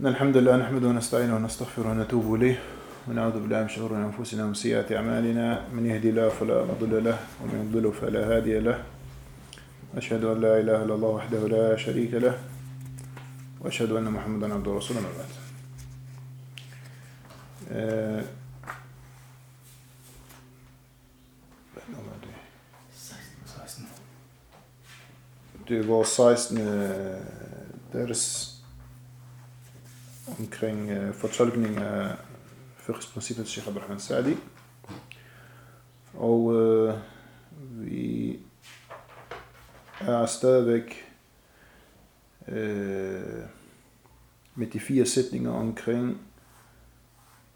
إن الحمد لله نحمده ونستعينه ونستغفره ونتوب إليه. ونعوذ بالله من شرور أنفسنا ومن سيئات أعمالنا. من يهدي الله فلا مضل له ومن يضلل فلا هادي له. أشهد أن لا إله إلا الله وحده لا شريك له وأشهد أن محمدا عبده ورسوله ما بعد. آه، Det vores 16. deres omkring øh, fortolkning af fiqhsprincippet Sheikh Abraham Sa'adi. Og øh, vi er stadigvæk øh, med de fire sætninger omkring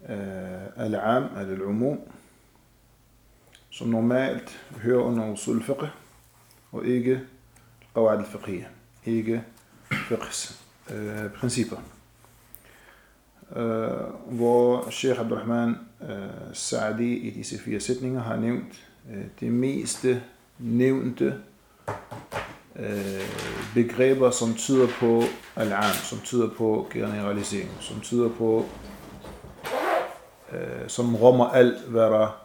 øh, al-am, al-umum, som normalt hører under usul fiqh, og ikke qawad al-fiqhiyya, ikke fiqhs øh, principper. Øh, hvor Sheikh Abdurrahman øh, Saadi i disse fire sætninger har nævnt øh, det meste nævnte øh, begreber, som tyder på al-am, som tyder på generalisering, som tyder på, øh, som rummer alt, hvad der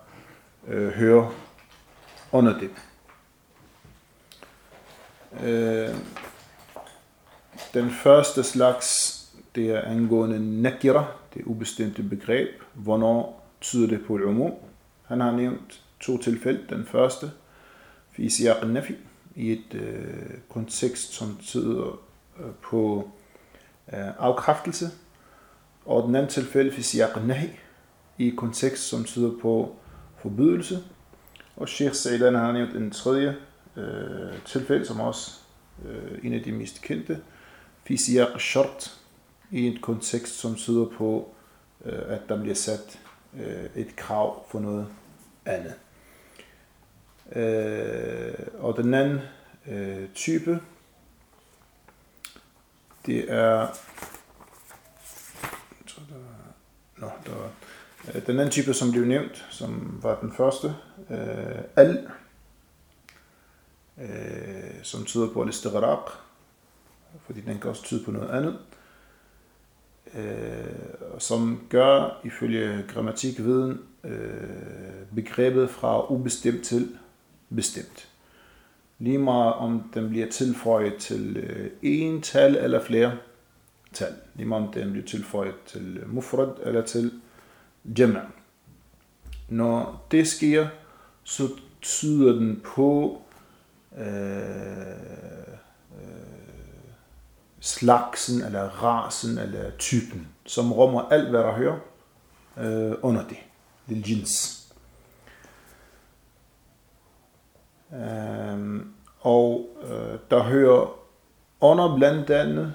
øh, hører under det. Øh, den første slags, det er angående nakira, det ubestemte begreb. Hvornår tyder det på et umum? Han har nævnt to tilfælde. Den første, fi siyaq nafi i et øh, kontekst, som tyder øh, på øh, afkræftelse. Og den anden tilfælde, fi siyaq nahi, i et kontekst, som tyder på forbydelse. Og Sheikh Saidan har nævnt en tredje øh, tilfælde, som også øh, en af de mest kendte, fi siyaq shart, i en kontekst, som tyder på, øh, at der bliver sat øh, et krav for noget andet. Øh, og den anden øh, type, det er, jeg tror, der var, nå, der var, øh, den anden type, som blev nævnt, som var den første, øh, al, øh, som tyder på al fordi den kan også tyde på noget andet, øh, som gør, ifølge grammatikviden, øh, begrebet fra ubestemt til bestemt. Lige meget om den bliver tilføjet til øh, en tal eller flere tal. Lige meget om den bliver tilføjet til mufrad eller til jama. Når det sker, så tyder den på øh, øh slagsen, eller rasen, eller typen, som rummer alt, hvad der hører øh, under det. Lil jins. Øh, og øh, der hører under blandt andet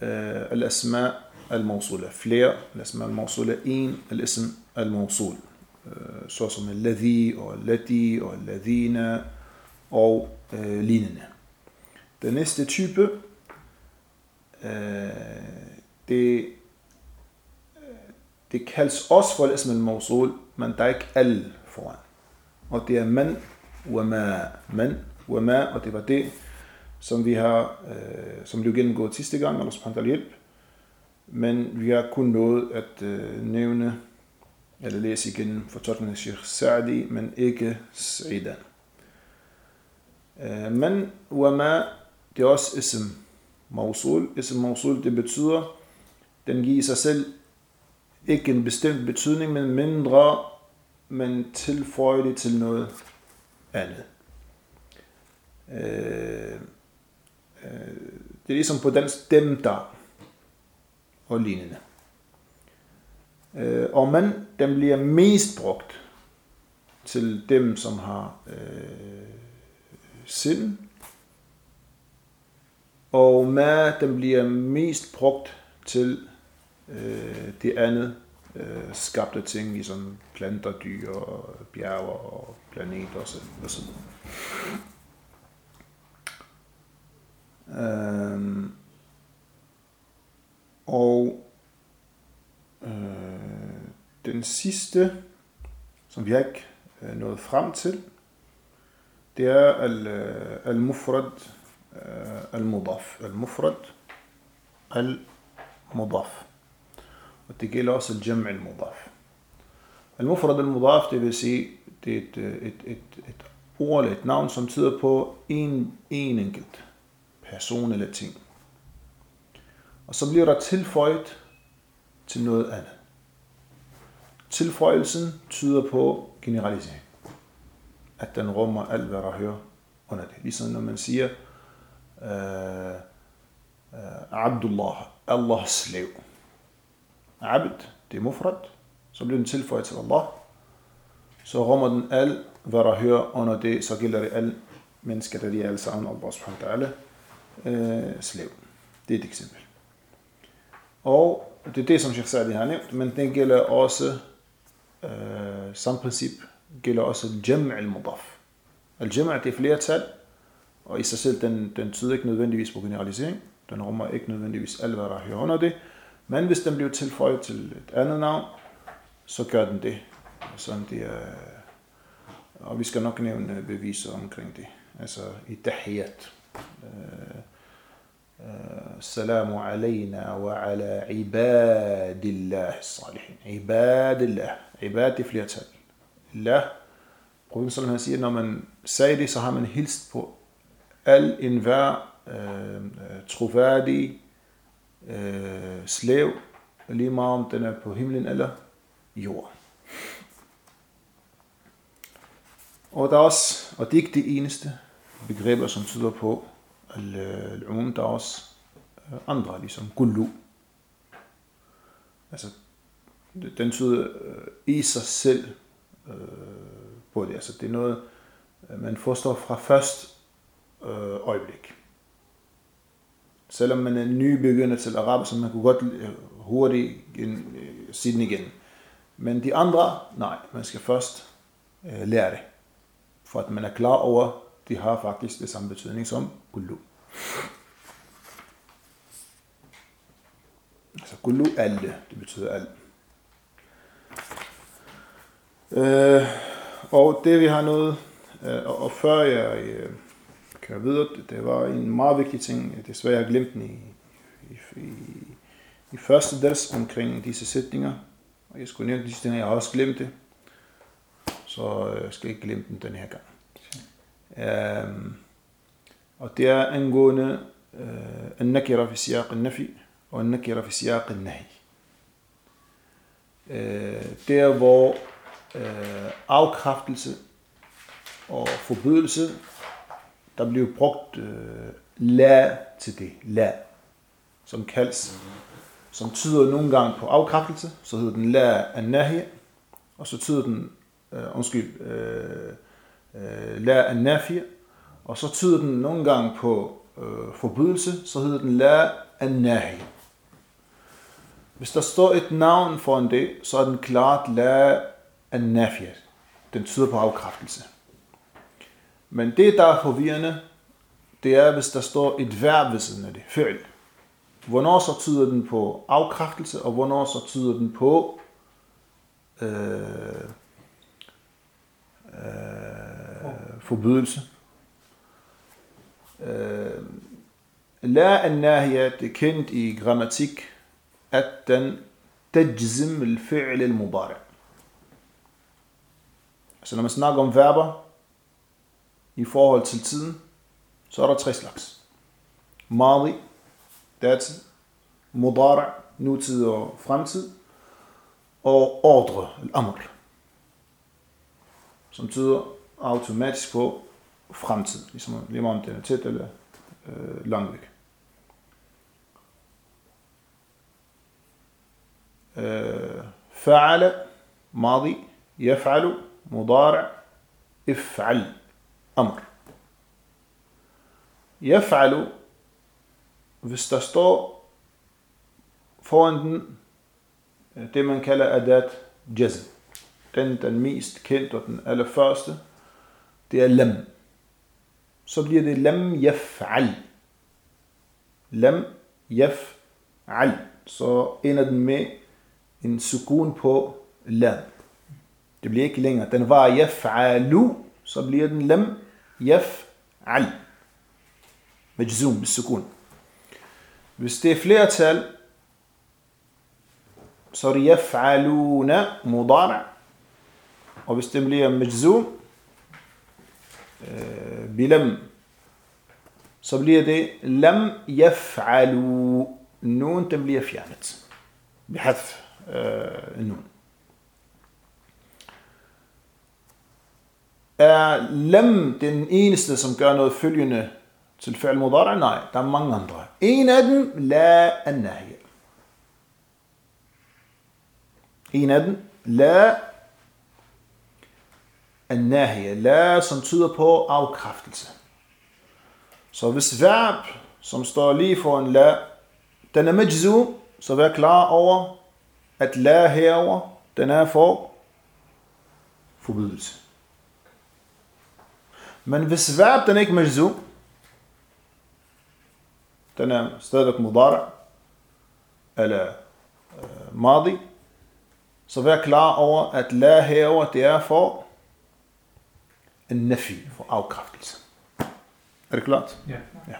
øh, al-asma al-mawsula. Flere al-asma al-mawsula. En al-ism al-mawsul. Øh, såsom al-ladhi og al-lati og al-ladhina og øh, lignende. Den næste type, Øh, det, øh, det kaldes også for ism al-mawsul, men der er ikke al foran. Og det er man wama, man wama, og det var det, som vi har, øh, som blev gennemgået sidste gang, eller subhanahu hjælp. Men vi har kun nået at øh, nævne, eller læse igen fortolkningen af Sheikh Sa'di, men ikke Sa'idan. Øh, men wama, det er også ism mausul. Ism mausul, det betyder, den giver sig selv ikke en bestemt betydning, men mindre, men tilføjer det til noget andet. Øh, øh, det er ligesom på dansk dem der og lignende. Øh, og man, den bliver mest brugt til dem, som har øh, sind. Og hvad den bliver mest brugt til øh, det andet øh, skabte ting, ligesom planter, dyr, bjerge og planeter og sådan noget. Øhm, og øh, den sidste, som vi ikke øh, nået frem til, det er øh, al-mufrad al المضاف المفرد المضاف وتجي og det gælder også al-jam' al-mudaf. Det vil sige, det er et, et, et, et ord eller et navn, som tyder på en, en enkelt person eller ting. Og så bliver der tilføjet til noget andet. Tilføjelsen tyder på generalisering. At den rummer alt, hvad der hører under det. Ligesom når man siger, uh, uh, Abdullah, Allahs slav. Abd, det er mufrad. Så bliver den tilføjet til Allah. Så rummer den alt, hvad der hører under det, så gælder det alle mennesker, der de er alle sammen, Allah subhanahu wa ta'ala, uh, slav. Det er et eksempel. Og det er det, som Sheikh Sadi har nævnt, men den gælder også, øh, samme princip, gælder også jam' al-mudaf. Al-jam' det er flertal, Og i sig selv, den, den tyder ikke nødvendigvis på generalisering. Den rummer ikke nødvendigvis alt, hvad der hører under det. Men hvis den bliver tilføjet til et andet navn, så gør den det. Sådan det er, og vi skal nok nævne beviser omkring det. Altså i dahiyat. Øh, øh, salamu alayna wa ala ibadillah salihin. Ibadillah. Ibad i flertal. Allah. Profeten siger, når man sagde det, så har man hilst på al enhver øh, øh troværdig øh, slav, lige meget om den er på himlen eller jord. Og der er også, og det er ikke det eneste begreber, som tyder på øh, al-um, der er også øh, andre, ligesom gullu. Altså, den tyder i sig selv øh, på det. Altså, det er noget, man forstår fra først øh, øjeblik. Selvom man er nybegynder til araber, så man kunne godt øh, hurtigt igen, øh, sige den igen. Men de andre, nej, man skal først øh, lære det. For at man er klar over, de har faktisk det samme betydning som kullu. Altså kullu alle, det betyder alt. Øh, og det vi har noget, øh, og før jeg øh, kører videre, det, det var en meget vigtig ting, desværre jeg glemt den i, i, i, i første dels omkring disse sætninger. Og jeg skulle nævne disse ting, jeg har også glemt det. Så jeg øh, skal ikke glemme den den her gang. Um, og det er angående النكرة في سياق النفي والنكرة في سياق النهي der hvor afkræftelse og forbydelse der bliver brugt øh, la til det la som kaldes som tyder nogle gange på afkræftelse så hedder den la anahi, og så tyder den øh, undskyld øh, øh, la anafi, og så tyder den nogle gange på øh, forbydelse, så hedder den la anahi. Hvis der står et navn foran det, så er den klart la anafi. Den tyder på afkræftelse. Men det, der er forvirrende, det er, hvis der står et verb ved siden af det, føl. Hvornår så tyder den på afkræftelse, og hvornår så tyder den på øh, øh, forbydelse. Øh, La an-nahiya det er kendt i grammatik, at den tajzim al-fi'l al-mudari. Så når man snakker om verber i forhold til tiden, så er der tre slags. Mali, datid, mudara, nutid og fremtid, og ordre, amr, som tyder automatisk på fremtid, ligesom lige meget om den er tæt eller øh, langt væk. Øh, fa'ala, madi, yaf'alu, mudara, if'al. Jef'alu, hvis der står foran den, det man kalder adat jazm. Den, den mest kendte og den allerførste, det er lam. Så bliver det lam yaf'al. Lam yaf'al. Så ender den med en sukun på lam. Det bliver ikke længere. Den var jef'alu, så bliver den lam yaf'al. Majzum med sukun. Hvis det er flertal, så er det yaf'aluna mudara. Og hvis det bliver majzum, øh, bilam, så bliver det lam yaf'alu. Nun, den bliver fjernet. Bihadf øh, nun. Er lam den eneste, som gør noget følgende til fi'al mudara? Nej, der er mange andre. En af dem, la an-nahya. En af dem, la an-nahya. La, som tyder på afkræftelse. Så hvis verb, som står lige for en la, den er majzu, så vær klar over, at la herover, den er for forbydelse. Men hvis verb, den er ikke majzu, den er stadigvæk mudara, eller øh, madi, så vær klar over, at la herover, det er for en nafi, for afkræftelse. Er det klart? Ja. ja.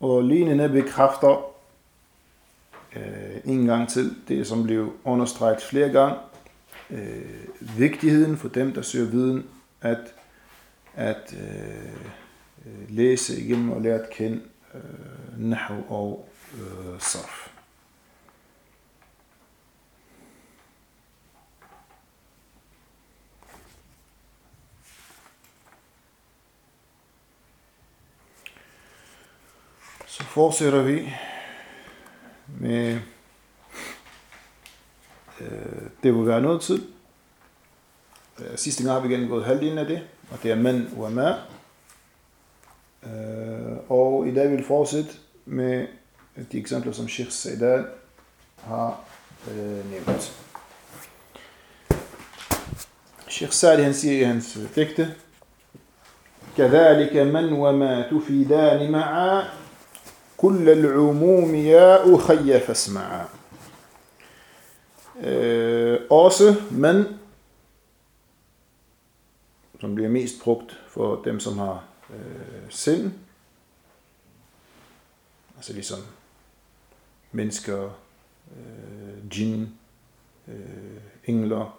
Og lignende bekræfter øh, en gang til. Det, som blev understreget flere gange, øh, vigtigheden for dem, der søger viden, at, at øh, øh læse igennem og lære at kende øh, nahu og øh, sarf. Så fortsætter vi. Øh, det vil være noget tid. Øh, Sidste gang har vi gennemgået halvdelen af det, og det er mænd og ma. Øh, Og i dag vil vi fortsætte med de eksempler, som Sheikh Saidan har øh, nævnt. Sheikh Sadi han siger i hans digte, كذلك من وما تفيدان معا كل العموم يا أخي فاسمعا øh, også men som bliver mest brugt for dem som har øh, sind altså ligesom mennesker øh, jinn øh, engler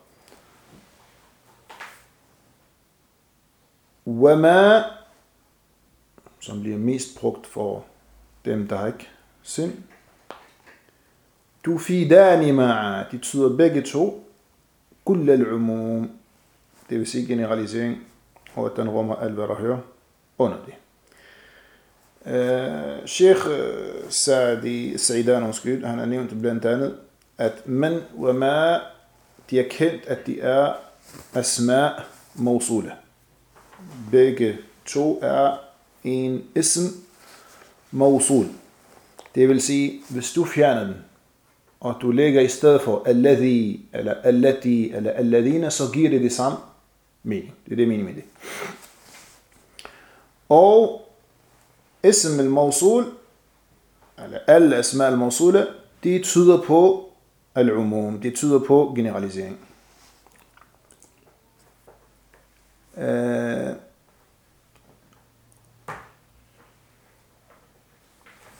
wama som bliver mest brugt for dem, der ikke sind. Tufidani ma'a, de tyder begge to, kull al-umum, det vil sige generalisering, og at den rummer alt, hvad der hører under det. Uh, Sheikh Saadi Saidan undskyld, han har nævnt blandt andet, at man og ma, de er kendt, at de er asma mawsula. Begge to er en ism mausul. Det vil sige, hvis du fjerner den, og du lægger i stedet for alladhi, eller allati, eller alladhina, så giver det det samme mening. Det er det mening med det. Og ism al-mausul, eller alle asma al-mawsula, de tyder på al-umum, de tyder på generalisering. Uh,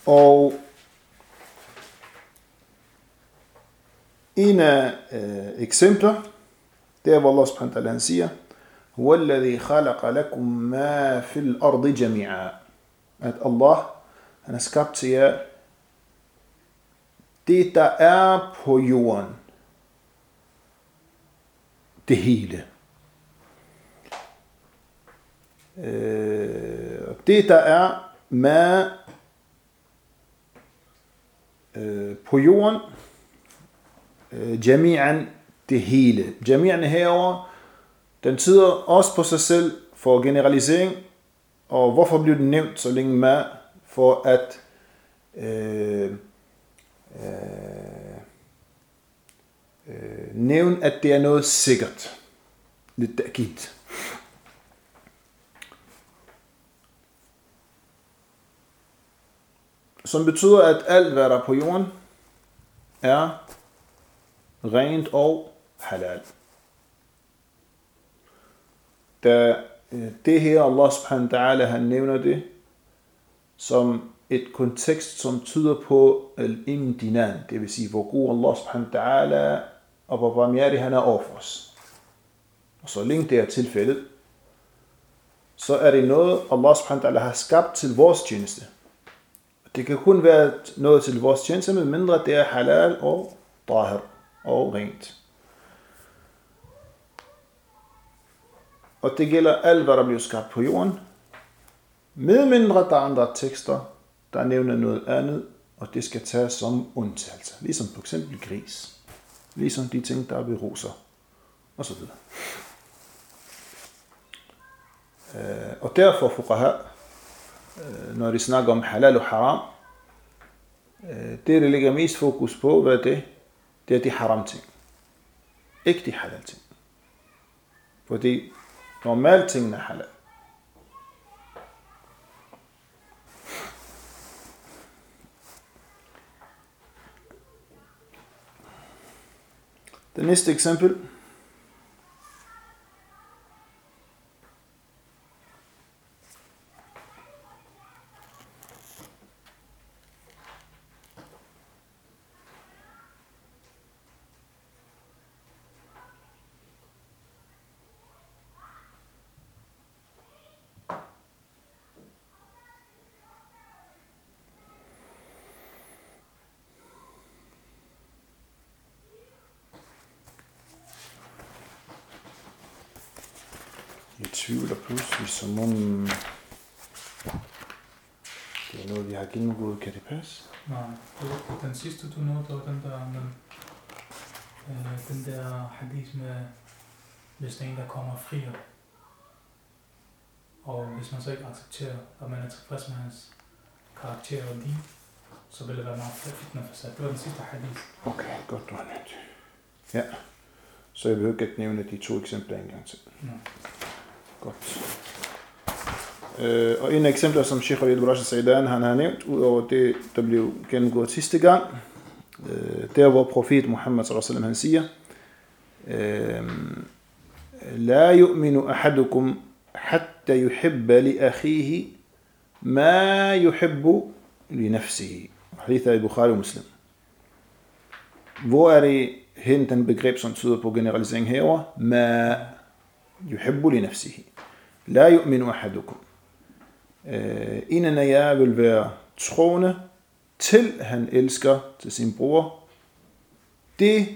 Og en af øh, eksempler, det er, hvor Allah subhanahu wa siger, هو الذي خلق لكم ما في الأرض جميعا. At Allah, han har skabt til jer det, der er på jorden. Det hele. Øh, det, der er Øh, på jorden, øh, jami'an, det hele. Jami'an herover, den tider også på sig selv for generalisering, og hvorfor bliver den nævnt så længe med? For at øh, øh, øh, nævne, at det er noget sikkert. Lidt gitt. Som betyder, at alt, hvad der er på jorden, er rent og halal. Da øh, det her, Allah subhanahu wa ta'ala, han nævner det som et kontekst, som tyder på al-imdinan, det vil sige, hvor god Allah subhanahu wa ta'ala og hvor barmhjertig han er over for os. Og så længe det er tilfældet, så er det noget, Allah subhanahu wa ta'ala har skabt til vores tjeneste. Det kan kun være noget til vores tjeneste, med mindre det er halal og tahir og rent. Og det gælder alt, hvad der bliver skabt på jorden. Med mindre der er andre tekster, der nævner noget andet, og det skal tages som undtagelse. Ligesom for eksempel gris. Ligesom de ting, der er ved roser. Og så videre. Øh, og derfor fuqaha, Øh, når de snakker om halal og haram, øh, det, der ligger mest fokus på, hvad er det? Det er de haram ting. Ikke de halal ting. Fordi normalt tingene er halal. Det næste eksempel. Jeg tvivler pludselig, som om det er noget, vi har gennemgået. Kan det passe? Nej, den sidste du nåede, det var den der, men, øh, den der hadith med, hvis der er en, der kommer frier, og hvis man så ikke accepterer, at man er tilfreds med hans karakter og din, så vil det være meget fitna fasad. Det var den sidste hadith. Okay, godt, du har nævnt. Ja, så jeg behøver ikke at nævne de to eksempler en gang til. Ja. Øh, og en af eksempler, som Sheikh Khalid Ibrahim Saidan han har nævnt, udover det, der blev gennemgået sidste gang, øh, der hvor profet Muhammad sallallahu han siger, øh, لا يؤمن أحدكم حتى يحب لأخيه ما يحب لنفسه. Af Bukhari og Muslim. Hvor er det hen den begreb, som tyder på generalisering herover? Ma yuhibbu li nafsihi. La yu'min ahadukum. En af jer vil være troende, til han elsker til sin bror, det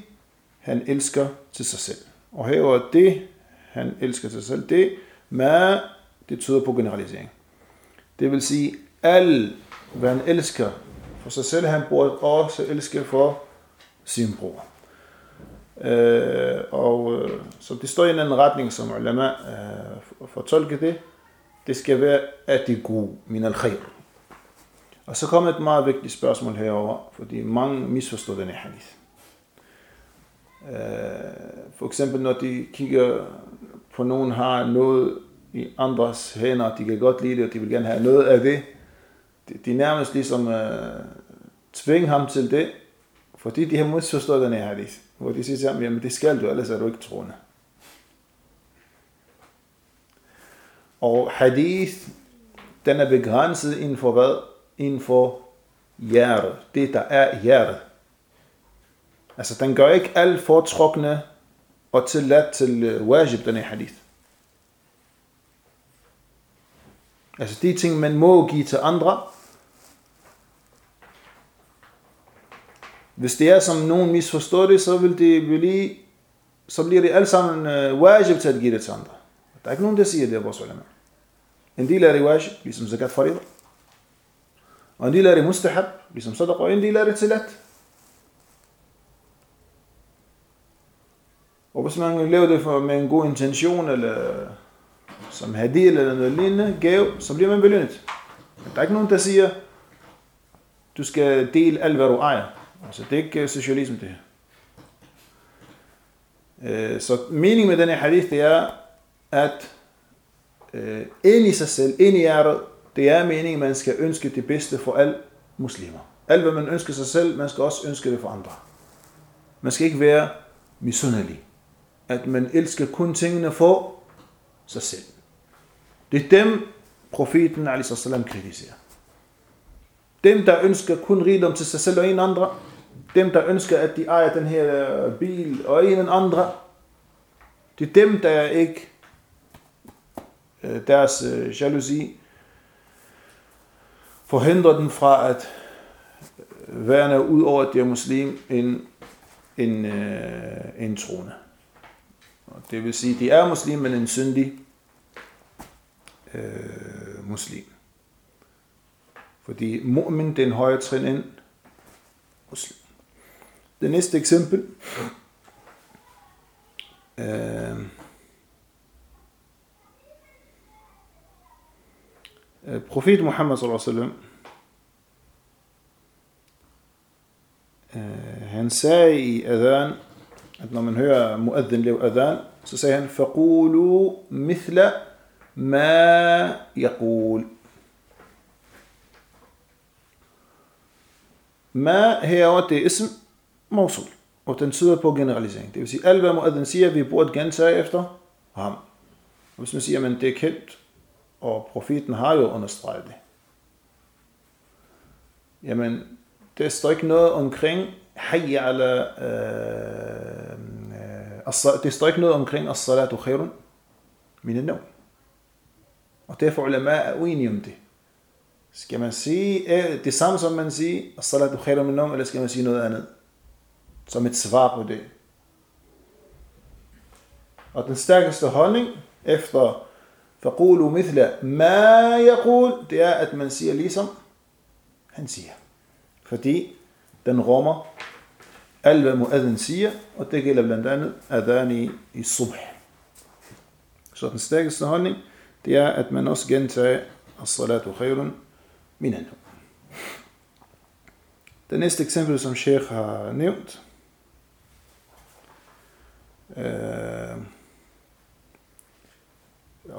han elsker til sig selv. Og herover det, han elsker til sig selv, det, ma, det tyder på generalisering. Det vil sige, al, hvad han elsker for sig selv, han burde også elske for sin bror. Øh, og øh, så det står i en anden retning, som ulema øh, fortolker det. Det skal være, at det er god, min al khair. Og så kommer et meget vigtigt spørgsmål herover, fordi mange misforstår den her hadith. Øh, for eksempel når de kigger på nogen har noget i andres hænder, de kan godt lide det, og de vil gerne have noget af det. De, de nærmest ligesom øh, tvinge ham til det, fordi de har misforstået den her hadith. Hvor de siger til ham, jamen det skal du, ellers er du ikke troende. Og hadith, den er begrænset inden for hvad? Inden for hjertet. Det, der er hjertet. Altså, den gør ikke alt foretrukne og tilladt til øh, wajib, den her hadith. Altså, de ting, man må give til andre, Hvis det er, som nogen misforstår det, så vil det blive, så bliver det alle sammen uh, wajib til at give det til andre. Der er ikke nogen, der siger det, vores ulema. En del er det wajib, ligesom zakat farida. Og en del er det mustahab, ligesom sadaq, og en del er det tilat. Og hvis man laver det for, med en god intention, eller som hadil eller noget lignende, gave, så bliver man belønnet. Der er ikke nogen, der siger, du skal dele alt, hvad du ejer. Altså, det er ikke øh, socialisme, det her. Øh, så meningen med den her hadith, det er, at øh, ind i sig selv, ind i hjertet, det er meningen, at man skal ønske det bedste for alle muslimer. Alt hvad man ønsker sig selv, man skal også ønske det for andre. Man skal ikke være misundelig. At man elsker kun tingene for sig selv. Det er dem, profeten a.s. kritiserer. Dem, der ønsker kun rigdom til sig selv og en andre. Dem, der ønsker, at de ejer den her øh, bil og en andre. Det er dem, der ikke øh, deres øh, jalousi forhindrer dem fra at værne ud over, at de er muslim, en, en, en trone. Og det vil sige, at de er muslim, men en syndig øh, muslim. Fordi mu'min, det er en højere trin end muslim. Det næste eksempel. Øh, profet Muhammad sallallahu alaihi wasallam øh, han sagde i adhan, at når man hører muadhin lave adhan, så sagde han, فَقُولُوا مِثْلَ مَا يَقُول Ma herover, det er Mosul. og den tyder på generalisering. Det vil sige, alt hvad muadden siger, vi burde gentage efter ham. Og hvis man siger, at det er kendt, og profeten har jo understreget det. Jamen, der står ikke noget omkring hayya ala, øh, øh det står ikke noget omkring as-salatu khairun min al Og derfor ulema er uenige om det. Skal man sige øh, det samme som man siger, as-salatu khairun min al eller skal man sige noget andet? Som et svar på det. Og den stærkeste holdning efter فقولوا مثل ما يقول det er at man siger ligesom han siger fordi den rummer alt hvad muadhin siger og det gælder blandt andet adhan i subh så den stærkeste holdning det er at man også gentager as-salatu khairun min an Det næste eksempel som Sheikh har nævnt øh,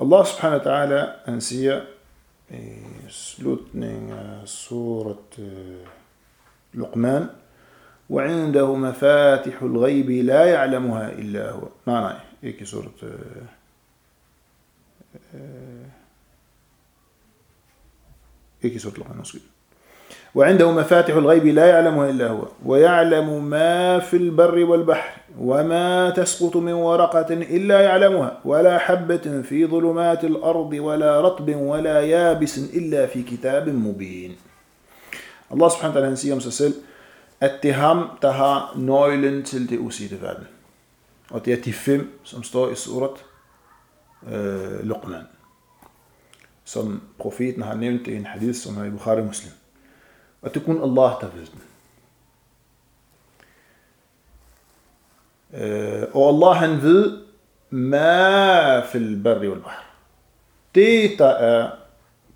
Allah subhanahu wa ta'ala, han siger i slutningen af surat Luqman, وعنده مفاتح الغيب لا يعلمها إلا هو nej nej ikke surat ikke surat Luqman undskyld وعنده مفاتح الغيب لا يعلمها إلا هو ويعلم ما في البر والبحر وما تسقط من ورقة إلا يعلمها ولا حبة في ظلمات الأرض ولا رطب ولا يابس إلا في كتاب مبين. الله سبحانه وتعالى نسيهم سسل اتهم تها نويلن تلت دي اوسي دي فعلا وتياتي فيم سمستو سورة آه، لقمان. سم بروفيت نها نمت ان حديث سم بخاري مسلم. Er ved den. Øh, og Allah han ved, ma fil barri wal bahr. Det, der er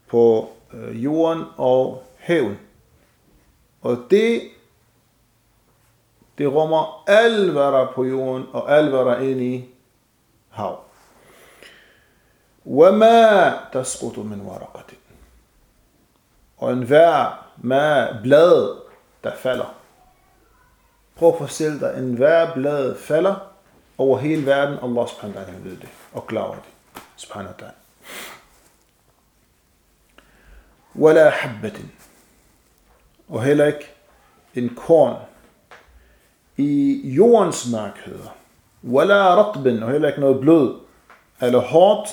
på øh, jorden og haven. Og det, det rummer alt, hvad der er på jorden, og alt, hvad der er inde i hav. وما تسقط من ورقة og en hver med blad, der falder. Prøv at forestille dig, en hver blad falder over hele verden. Allah subhanahu wa ta'ala ved det og klarer det. Subhanahu wa ta'ala. Wala habbatin. Og heller ikke en korn i jordens mørkheder. Wala ratbin, og heller ikke noget blød eller hårdt,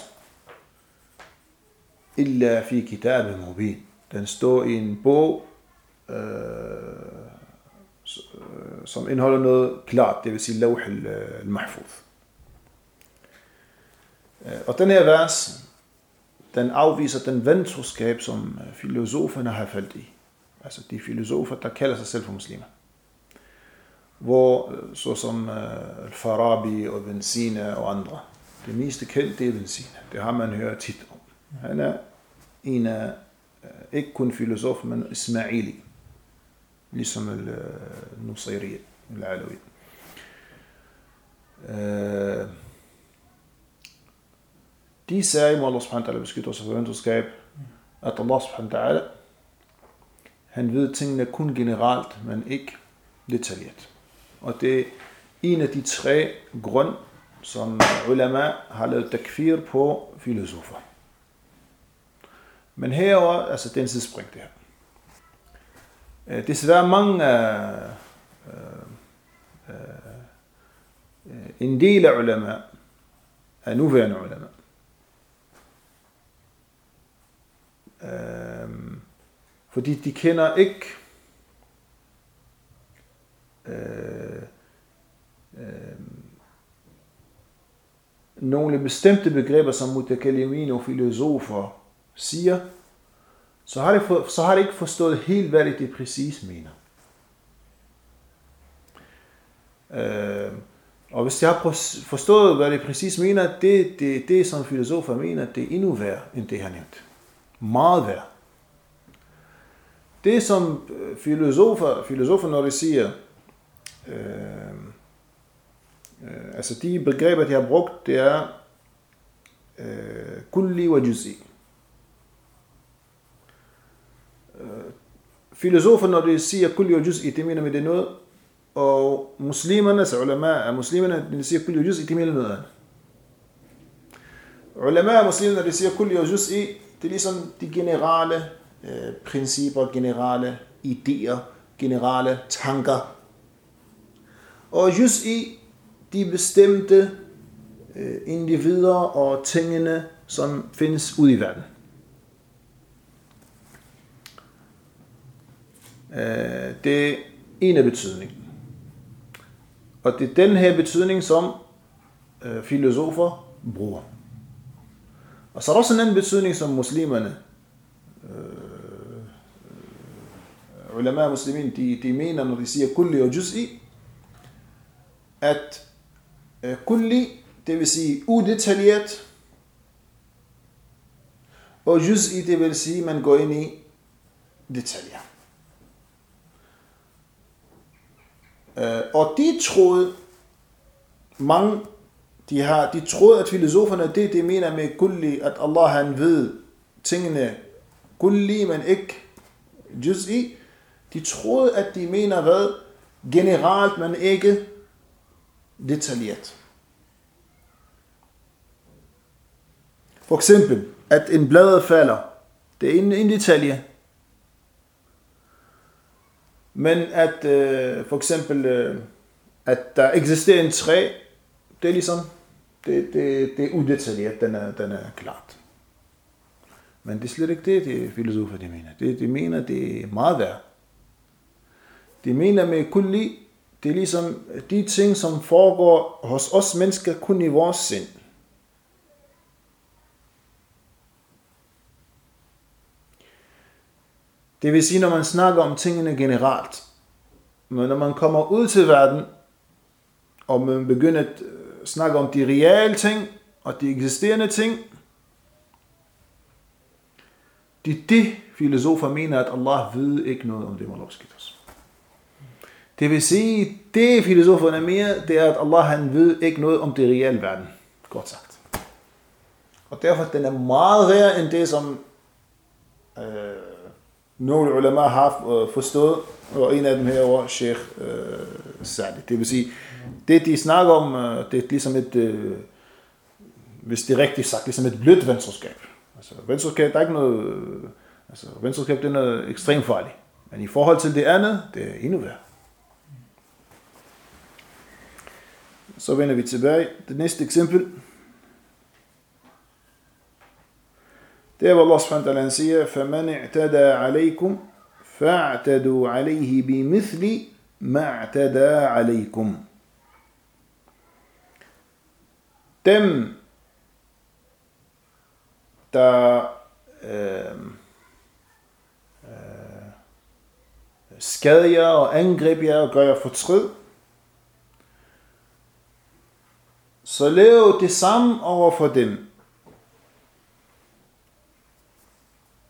illa fi kitab mubin. Den står i en bog, øh, som indeholder noget klart, det vil sige lawh al-mahfuz. Øh, øh, og den her vers, den afviser den ventroskab, som øh, filosoferne har faldt i. Altså de filosofer, der kalder sig selv for muslimer. Hvor såsom Al-Farabi og Ibn Sina og andre, det meste kendte, det er Ibn Sina. Det har man hørt tit om. Han er en af Øh, ikke kun filosof, men ismaili. Ligesom al-Nusayri, øh, al-Alawi. Øh, de sagde, må Allah subhanahu wa ta'ala beskytte os for venskab, at Allah subhanahu wa ta'ala, han ved tingene kun generelt, men ikke detaljeret. Og det er en af de tre grund, som ulama har lavet takfir på filosofer. Men herover, altså den sidespring det her. Øh, desværre mange øh, øh, øh en del af ulema er nuværende ulema. Øh, fordi de kender ikke øh, øh, nogle bestemte begreber, som mutakallimin og filosofer siger, så har, det for, så har det ikke forstået helt, hvad det, det præcis mener. Øh, og hvis jeg har forstået, hvad det præcis mener, det, det, det som filosofer mener, det er endnu værre, end det har nævnt. Meget værre. Det som øh, filosofer, filosofer når de siger, øh, øh, altså de begreber, de har brugt, det er øh, kulli wa juz'i. Filosofer, når de siger kulli og juz'i, det mener med det noget, og muslimerne, altså ulema af muslimerne, når de siger kulli og juz'i, det mener noget andet. Ulema af muslimerne, når de siger kulli wa juz'i, det er ligesom de generelle øh, principper, generelle idéer, generelle tanker. Og i de bestemte øh, individer og tingene, som findes ude i verden. Øh, det er en af betydningen. Og det er den her betydning, som øh, filosofer bruger. Og så er der også en anden betydning, som muslimerne, øh, øh ulema muslimin, de, de mener, når de siger kulli og juz'i, at øh, kulli, det vil sige udetaljeret, og juz'i, det vil sige, man går ind i detaljer. Øh, og de troede, mange de, har, de troede, at filosoferne, det de mener med kulli, at Allah han ved tingene kulli, men ikke juz'i. De troede, at de mener hvad? Generelt, men ikke detaljeret. For eksempel, at en blad falder. Det er en, en detalje. Men at øh, for eksempel, øh, at der eksisterer en træ, det er ligesom, det, det, det er udetaljeret, den er, den er klart. Men det er slet ikke det, de filosofer de mener. Det, de mener, det er meget værd. De mener med kulli, det er ligesom de ting, som foregår hos os mennesker kun i vores sind. Det vil sige, når man snakker om tingene generelt. Men når man kommer ud til verden, og man begynder at øh, snakke om de reelle ting, og de eksisterende ting, det er det, filosofer mener, at Allah ved ikke noget om det, man opskidt os. Det vil sige, det filosoferne mere, det er, at Allah han ved ikke noget om det reelle verden. Godt sagt. Og derfor den er meget værre end det, som øh, nogle ulema har øh, forstået, og en af dem herover, Sheikh øh, Sadi. Det vil sige, det de snakker om, øh, det er ligesom et, øh, hvis det er rigtigt sagt, ligesom et blødt venstreskab. Altså venstreskab, der er ikke noget, øh, altså venstreskab det er noget ekstremt farligt. Men i forhold til det andet, det er endnu værre. Så vender vi tilbage. Det næste eksempel. Er, Allah subhanahu wa ta'ala siger, فَمَنْ اعْتَدَى عَلَيْكُمْ فَاعْتَدُوا عَلَيْهِ بِمِثْلِ مَا اعْتَدَى عَلَيْكُمْ øh, øh, skader jer og angriber jer og gør jer fortryd, så lav det samme over for dem.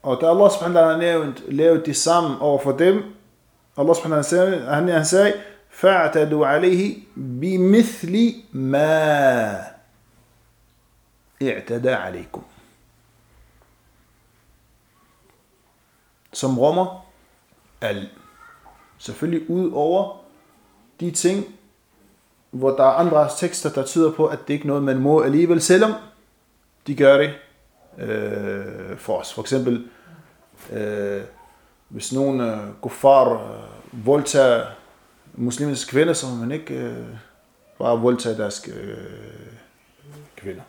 Og da Allah subhanahu wa ta'ala har nævnt, lav det samme over for dem, Allah subhanahu wa ta'ala, han, han sagde, فَاعْتَدُوا عَلَيْهِ بِمِثْلِ مَا اعْتَدَى عَلَيْكُمْ Som rummer al. Selvfølgelig ud over de ting, hvor der er andre tekster, der tyder på, at det ikke er noget, man må alligevel, selvom de gør det øh, for os. For eksempel øh, hvis nogen øh, kuffar øh, voldtager muslimske kvinder, så må man ikke øh, bare voldtage deres øh, kvinder.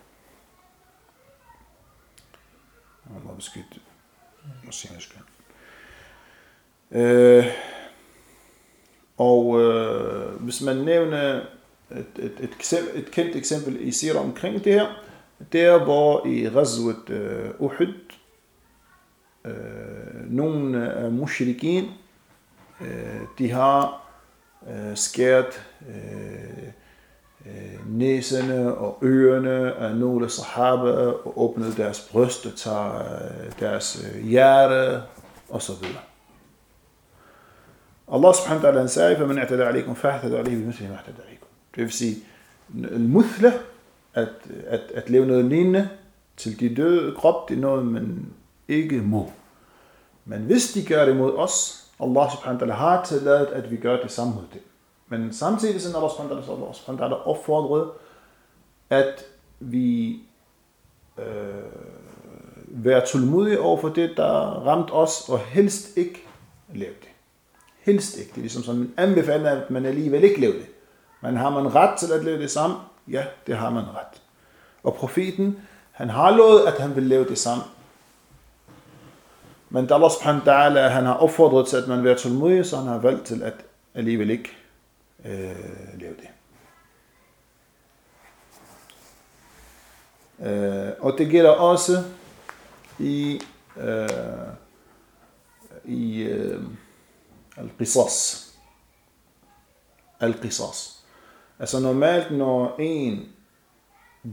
Man må beskytte muslimske øh, Og øh, hvis man nævner et, et, et, et kendt eksempel i Sira omkring det her, der hvor i Ghazwat øh, Uhud, nogle af mushrikin, øh, de har øh, skært øh, øh, næserne og ørerne af nogle sahaba og åbnet deres bryst og tager øh, deres øh, hjerte og så videre. Allah subhanahu wa ta'ala sagde, فَمَنْ اعْتَدَى عَلَيْكُمْ فَاحْتَدَى عَلَيْهِ بِمِثْلِ مَا اعْتَدَى عَلَيْكُمْ. Det vil sige, al-muthla, at, at, at leve noget lignende til de døde krop, det er noget, man ikke må. Men hvis de gør det mod os, Allah subhanahu wa ta'ala har tilladet, at vi gør det samme mod dem. Men samtidig sender Allah subhanahu wa ta'ala opfordret, at vi øh, være tålmodige over for det, der ramt os, og helst ikke lave det. Helst ikke. Det er ligesom sådan en anbefaling, at man alligevel ikke laver det. Men har man ret til at lave det samme? Ja, det har man ret. Og profeten, han har lovet, at han vil leve det samme. Men Allah subhanahu wa ta'ala, han har opfordret til, at man være tålmodig, så han har valgt til at alligevel ikke øh, lave det. Øh, og det gælder også i, øh, i øh, al-qisas. Al-qisas. Altså normalt, når en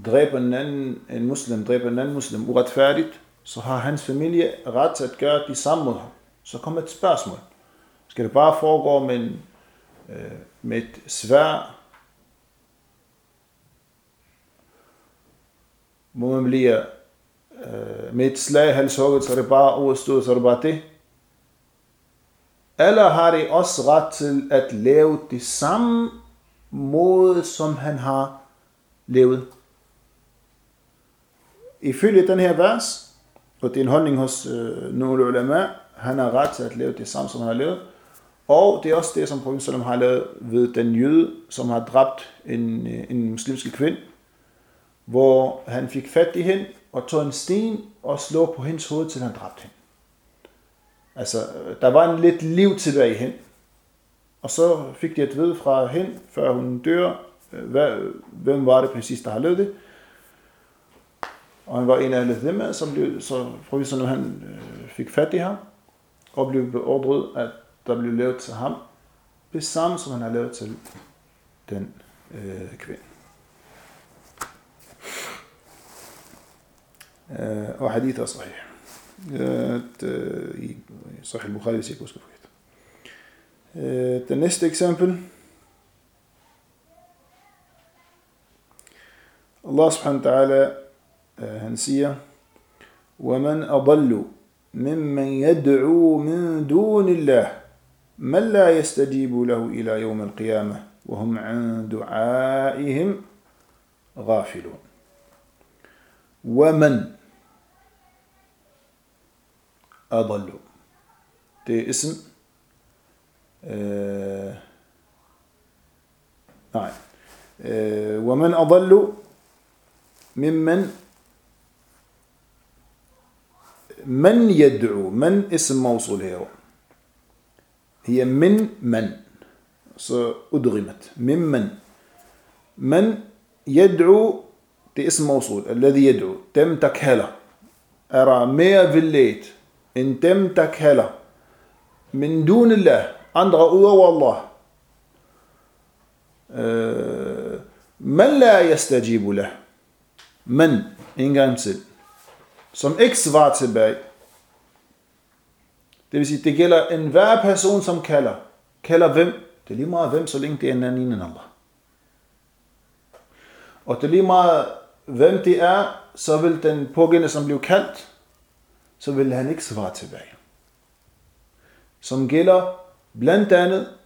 dræber en anden, en muslim dræber en anden muslim uretfærdigt, så har hans familie ret til at gøre de samme mod ham. Så kommer et spørgsmål. Skal det bare foregå med, en, øh, med et svær, Må man blive øh, med et slag halshugget, så er det bare overstået, så er det bare det. Eller har det også ret til at lave det samme måde, som han har levet. Ifølge den her vers, og det er en holdning hos øh, nogle ulema, han har ret til at leve det samme, som han har levet. Og det er også det, som profeten har lavet ved den jøde, som har dræbt en, øh, en muslimsk kvinde, hvor han fik fat i hende og tog en sten og slog på hendes hoved, til han dræbte hende. Altså, der var en lidt liv tilbage i hende. Og så fik de at vide fra hende, før hun dør, øh, hvad, hvem var det præcis, der har lavet det. Og han var en af alle dem, øh, som blev, så professoren han øh, fik fat i ham, og blev beordret, at der blev lavet til ham det samme, som han har lavet til den øh, kvinde. Øh, og hadith er sahih. Øh, I Sahih al-Bukhari, hvis jeg ikke husker forkert. Øh, det næste eksempel. Allah subhanahu wa ta'ala han siger, وَمَنْ أَضَلُّ مِمَّنْ يَدْعُو مِنْ دُونِ اللَّهِ مَنْ لَا يَسْتَجِيبُ لَهُ إِلَى يَوْمِ الْقِيَامَةِ وَهُمْ عَنْ دُعَائِهِمْ غَافِلُونَ وَمَنْ أَضَلُّ er ism. Øh, nej. Øh, وَمَنْ أَضَلُّ ممن من يدعو من اسم موصول هي هي من من؟ أدغمت من من؟ من يدعو تي اسم موصول الذي يدعو. تم تكهلة. أرى ميا فيليت. إن تم تكهلة. من دون الله. عند غؤوة والله. آه، من لا يستجيب له؟ من؟ إن قامسل som ikke svarer tilbage. Det vil sige, det gælder enhver person, som kalder. Kalder hvem? Det er lige meget hvem, så længe det er en anden end Allah. Og det er lige meget hvem det er, så vil den pågældende, som blev kaldt, så vil han ikke svare tilbage. Som gælder blandt andet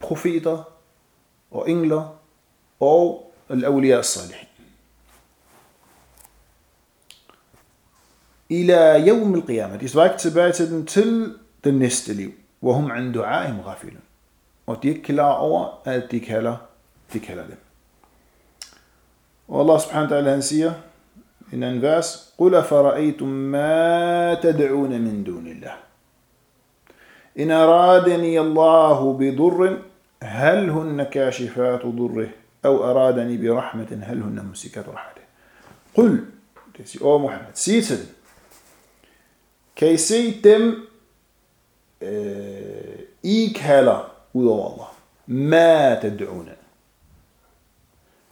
profeter og engler og al-awliya salihin. إلى يوم القيامة. He's like to bear it until the next day. وهم عند دعائهم غافلون. og de أو ikke klar over at de kalder de kalder dem og قل فرأيتم ما تدعون من دون الله. إن أرادني الله بضر هل هن كاشفات ضره؟ أو أرادني برحمة هل هن مسكات رحمته؟ قل. أو محمد سيتل kan I dem, øh, I kalder ud over Allah? Ma tad'una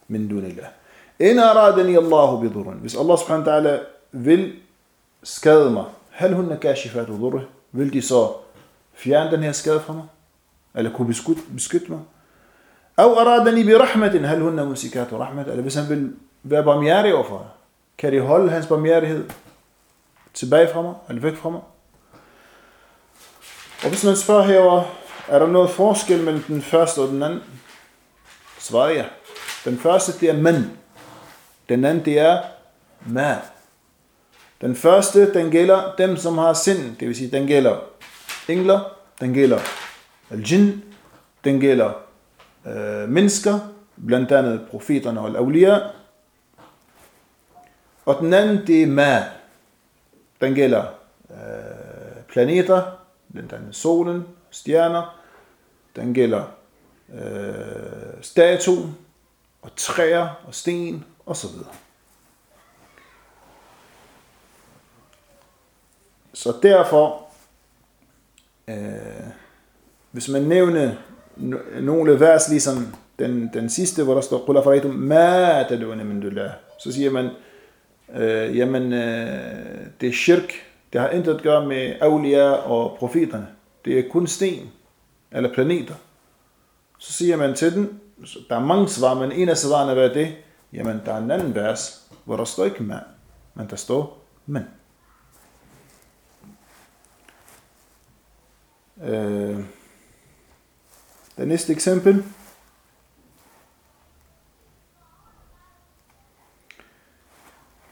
min dunillah. In aradani Allahu bidurran. Hvis Allah subhanahu wa ta'ala vil skade mig, hal hunna kashifat udurre, vil de så fjerne den her skade fra mig? Eller kunne beskytte, beskytte mig? أو أرادني برحمة هل هن ممسكات رحمة eller hvis han vil være barmhjertig overfor kan de holde hans barmhjertighed tilbage fra mig, eller væk fra mig? Og hvis man spørger herover, er der noget forskel mellem den første og den anden? Svaret ja. Den første, det er men. Den anden, det er ma. Den første, den gælder dem, som har sind. Det vil sige, den gælder engler, den gælder al-jinn, den gælder øh, mennesker, blandt andet profeterne og al-awliya. Og den anden, det er ma. Den gælder øh, planeter, blandt andet solen, stjerner. Den gælder øh, statuen, og træer og sten og så videre. Så derfor, øh, hvis man nævner nogle vers, ligesom den, den sidste, hvor der står, Qul afaraytum ma tad'una min dullah, så siger man, øh, jamen, øh, det er shirk, det har intet at gøre med awliya og profeterne. Det er kun sten, eller planeter. Så siger man til den, der er mange svar, men en af svarene er det, jamen der er en anden vers, hvor der står ikke mand, men der står men. Øh, det næste eksempel.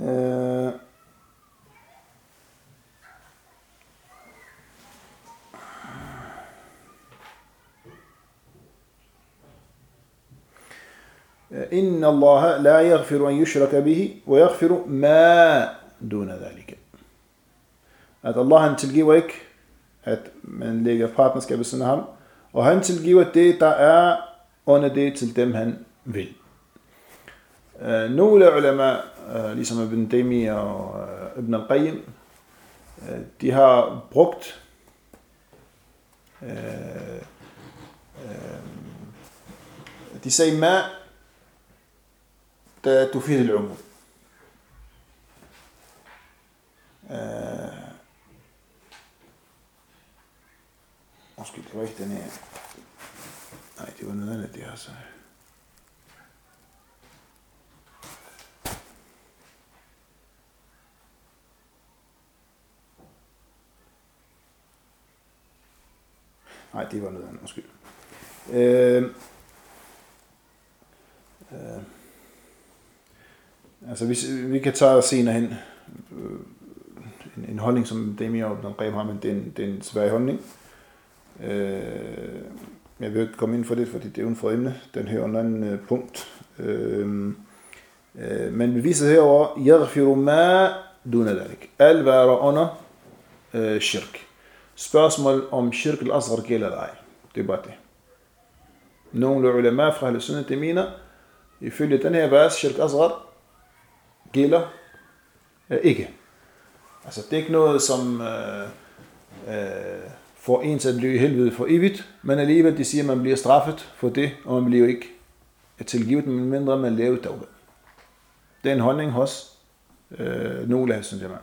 آه، إن الله لا يغفر أن يشرك به ويغفر ما دون ذلك. أت الله أن تلقي ويك أت من ليغا فاتنس كبسنهم وهن تلقي وتي تا أونا آه، دي تلتمهن فيلم Uh, nogle ulema, uh, ligesom Ibn Taymiyyah og uh, Ibn al-Qayyim, uh, de har brugt uh, uh, de sagde ma تفيد العموم Måske det var ikke den her. Nej, det var noget andet, det her så. Nej, det var noget andet, måske. Øh, øh, Altså, vi, vi kan tage senere hen øh, en, en holdning, som Damien og Ibn Qayyim har, men det er en, det er en svær holdning. Øh, jeg vil ikke komme ind for det, fordi det er uden for emne. Den her under anden øh, punkt. Øh, øh, men vi viser herover, يغفر ما دون ذلك. Alt hvad er under øh, shirk. Spørgsmål om shirk al-asghar gælder eller ej. Det er bare det. Nogle ulema fra Ahl-Sunnah, de mener, ifølge den her vers, shirk asghar, gælder øh, ikke. Altså det er ikke noget, som, øh, øh, får en til at blive i helvede for evigt, men alligevel de siger, at man bliver straffet for det, og man bliver ikke tilgivet, men mindre man laver tawbah. Det er en holdning hos øh, nogle af sunnah.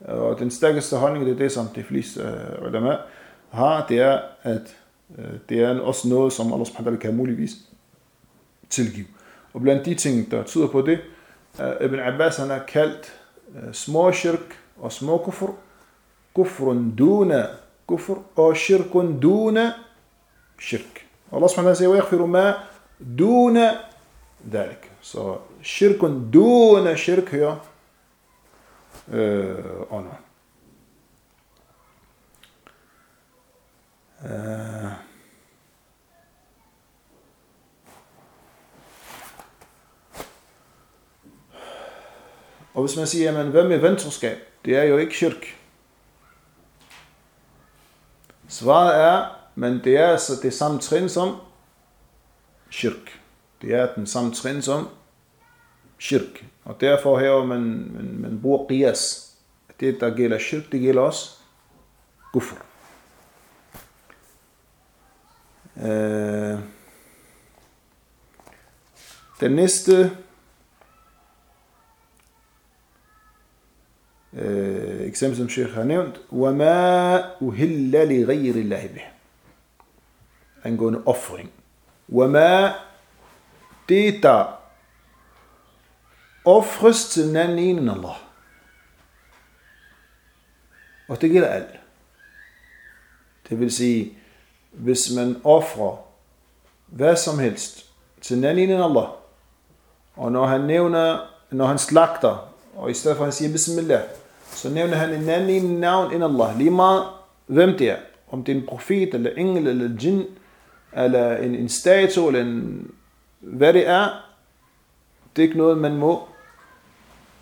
Og den stærkeste holdning, det er det, som de fleste øh, ulema har, det er, at øh, det er også noget, som Allah subhanahu wa kan muligvis tilgive. Og blandt de ting, der tyder på det, øh, Ibn Abbas han har kaldt øh, små shirk og små kufr, kufrun duna kufr og shirkun duna shirk. Allah subhanahu wa ta'ala siger, وَيَغْفِرُ مَا دُونَ ذَلك. Så shirkun duna shirk hører øh, ånder. Øh. Og hvis man siger, jamen, hvad med ventroskab? Det er jo ikke shirk. Svaret er, men det er altså det samme trin som shirk. Det er den samme trin som شرك. وتعرفوا هي من من من بو قياس. تيتا جيلا الشرك تجيلاس كفر. Der nächste Exempel zum Sheikh وَمَا أُهِلَّ لِغَيْرِ اللَّهِ بِهِ. I'm going to offering. وَمَا تِيْتَا til den anden ene end Allah. Og det gælder alt. Det vil sige, hvis man offrer hvad som helst til den anden end Allah, og når han nævner, når han slagter, og i stedet for at han siger Bismillah, så nævner han en anden ene navn end Allah, lige meget hvem det er. Om det er en profet, eller engel, eller jinn, eller en, en statue, eller en, hvad det er, det er ikke noget, man må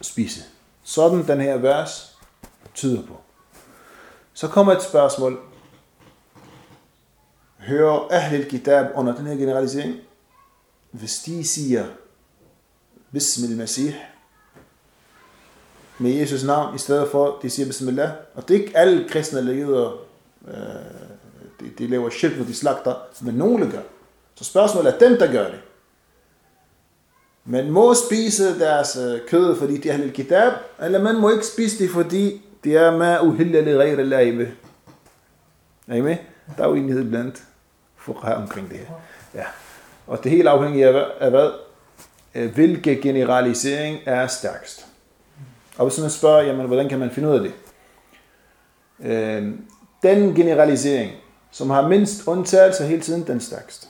spise. Sådan den her vers tyder på. Så kommer et spørgsmål. Hører Ahlil Kitab under den her generalisering? Hvis de siger Bismil Masih med Jesus navn, i stedet for de siger Bismillah. Og det er ikke alle kristne eller jøder, øh, de, de laver shirk, når de slagter, men nogle gør. Så spørgsmålet er dem, der gør det. Man må spise deres øh, kød, fordi de er lidt kitab, eller man må ikke spise det, fordi det er med uhilla regler ghayr Allah Er I med? Der er jo enighed blandt fuqaha omkring det her. Ja. Og det er helt afhængigt af, af hvad? Øh, hvilke generalisering er stærkest? Og hvis man spørger, jamen, hvordan kan man finde ud af det? Øh, den generalisering, som har mindst undtagelse hele tiden, den stærkeste.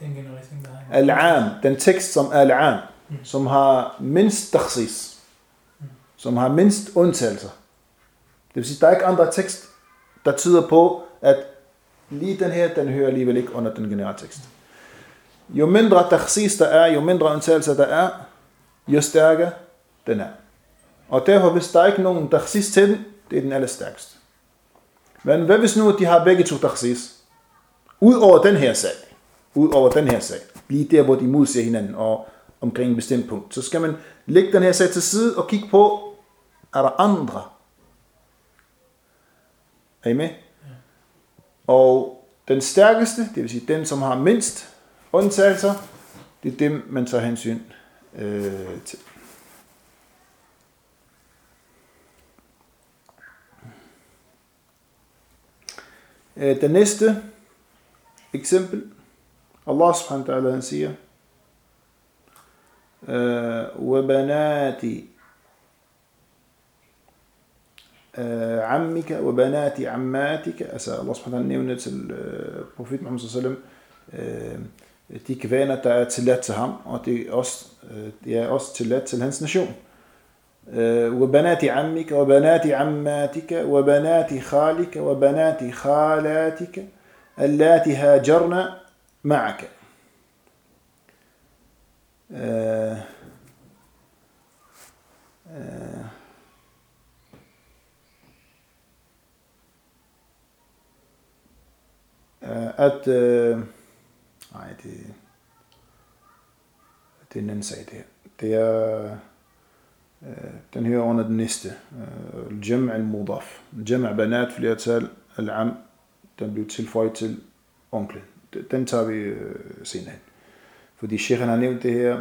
Den generalisering, der er. Al-Am, den tekst som Al-Am, mm. som har mindst takhsis, mm. som har mindst undtagelser. Det vil sige, der er ikke andre tekst, der tyder på, at lige den her, den hører alligevel ikke under den generelle tekst. Jo mindre takhsis der er, jo mindre undtagelser der er, jo stærkere den er. Og derfor, hvis der er ikke nogen takhsis til den, det er den allerstærkeste. Men hvad hvis nu, de har begge to takhsis? Udover den her sag, ud over den her sag, lige der, hvor de modsiger hinanden og omkring en bestemt punkt, så skal man lægge den her sag til side og kigge på, er der andre? Er I med? Og den stærkeste, det vil sige den, som har mindst undtagelser, det er dem, man tager hensyn øh, til. Øh, den næste eksempel, الله سبحانه وتعالى نسيه. آه وبنات آه، عمك وبنات عماتك. أسأل الله سبحانه وتعالى نعم نيونت البروفيت آه، محمد صلى الله عليه وسلم. آه، تي كفانا uit zijn letten ham, want die oost, die oost zijn letten وبنات عمك وبنات عماتك وبنات خالك وبنات خالاتك اللاتي هاجرن معك. آه، آه، أت آه، عادي تي ننسى تي تي تنهي أون النست الجمع المضاف. جمع بنات في اليتسال العم تبدو تسيل أونكلين. Den tager vi øh, senere. Fordi Sheikhen har nævnt det her,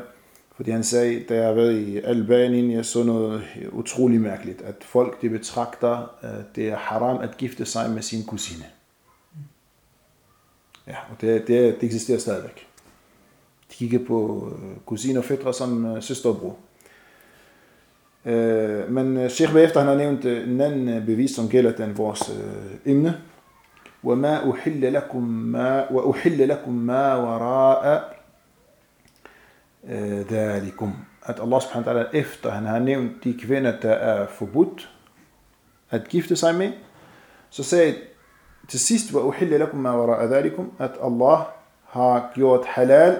fordi han sagde, da jeg har været i Albanien, jeg så noget utrolig mærkeligt, at folk de betragter, at det er haram at gifte sig med sin kusine. Ja, og det, det, det eksisterer stadigvæk. De kigger på øh, kusiner og fædre som søster og bror. Men Sheikh bagefter han har nævnt en anden bevis, som gælder den vores emne. وما أحل لكم ما وأحل لكم ما وراء ذلكم at Allah subhanahu wa ta'ala efter han har nævnt de kvinder, der er forbudt at gifte sig med, så sagde til sidst, wa uhilla lakum ma wara'a dhalikum, at Allah har gjort halal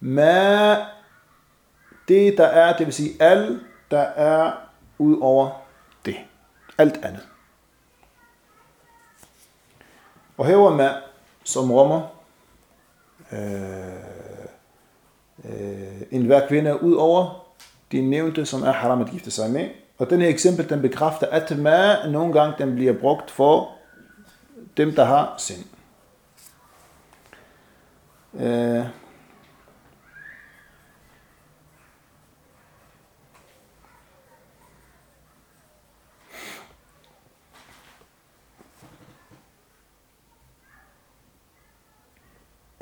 ma det der er, det vil sige alt, der er ud over det. Alt andet. Og her var som rummer øh, øh, en hver kvinde ud over de nævnte, som er haram at gifte sig med. Og den her eksempel, den bekræfter, at ma nogle gange den bliver brugt for dem, der har sind. Øh,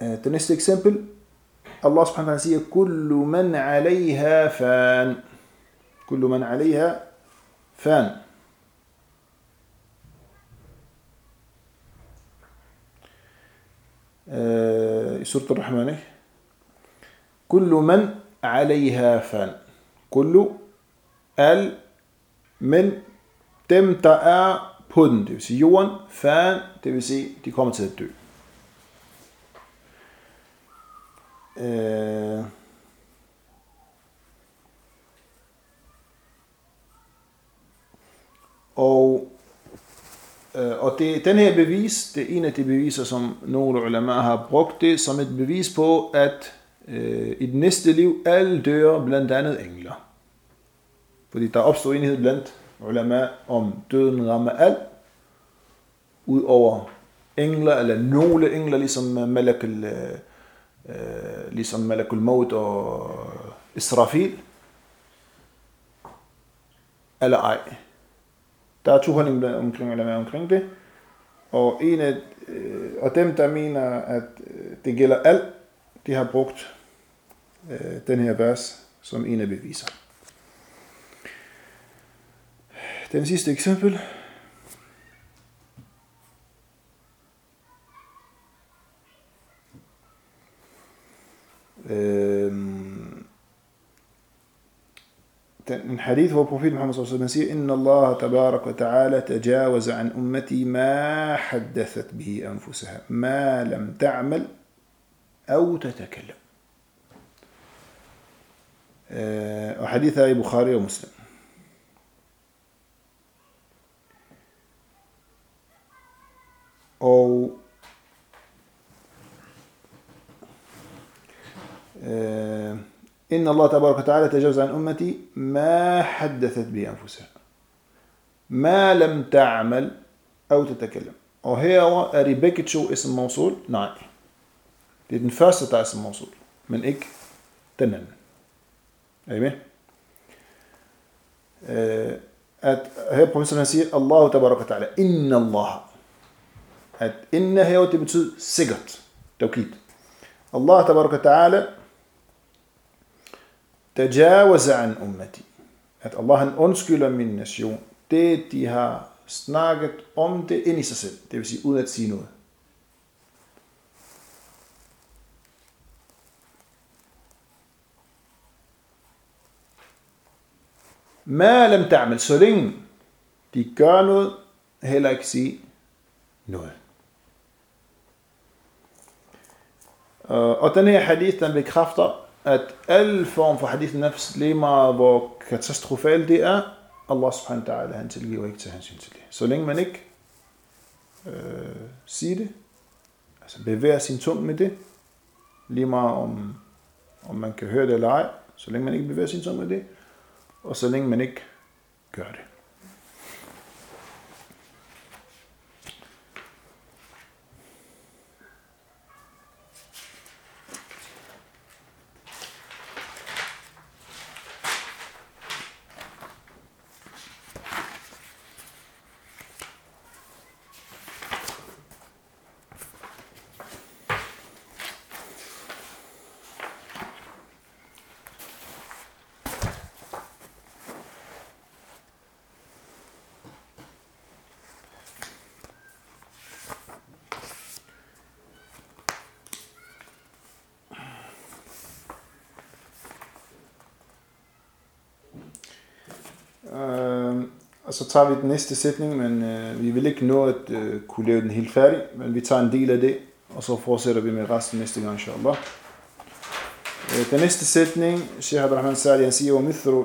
Det næste eksempel, Allah subhanahu wa ta'ala siger, Kullu man alayha fan. Kullu man alayha fan. I surat al-Rahman, ikke? Kullu man alayha fan. Kullu, al, men dem, der er på den, det vil sige jorden, fan, det vil sige, de kommer til at dø. Øh, og øh, og det, den her bevis, det er en af de beviser, som nogle ulema har brugt det som et bevis på, at øh, i det næste liv, alle dør blandt andet engler. Fordi der opstår enighed blandt ulema om døden rammer alt, udover engler, eller nogle engler, ligesom Malak al øh, øh, ligesom Malakul Maut og Israfil, eller ej. Der er to holdninger omkring, eller omkring det. Og, en af, øh, og dem, der mener, at eh, det gælder alt, de har brugt øh, den her vers som en af beviser. Den sidste eksempel. الحديث هو بروفيل محمد صلى الله عليه وسلم إن الله تبارك وتعالى تجاوز عن أمتي ما حدثت به أنفسها ما لم تعمل أو تتكلم. وحديث أي بخاري ومسلم. إن الله تبارك وتعالى تجاوز عن أمتي ما حدثت به أنفسها. ما لم تعمل أو تتكلم. وهي ريبيكت شو اسم موصول. نعم. لأن تاع اسم موصول. من إك تنن. أيوة هي بروفيسور نسير الله تبارك وتعالى. إن الله. إن هي وتبتسو سجت توكيد. الله تبارك وتعالى tajawaza an ummati. At Allah han undskylder min nation. Det, de har snakket om det ind i sig selv. Det vil sige, uden at sige noget. Malam lam så længe de gør noget, heller ikke sige noget. Og den her hadith, den bekræfter, at al form for hadith nafs, lige meget hvor katastrofalt det er, Allah subhanahu wa ta'ala, han tilgiver ikke til hensyn til det. Så længe man ikke øh, siger det, altså bevæger sin tung med det, lige meget om, om man kan høre det eller ej, så længe man ikke bevæger sin tung med det, og så længe man ikke gør det. Og så tager vi den næste sætning, men øh, vi vil ikke nå at øh, kunne lave den helt færdig, men vi tager en del af det, og så fortsætter vi med resten næste gang, inshallah. Øh, den næste sætning, Sheikh Abdurrahman Sali, han siger,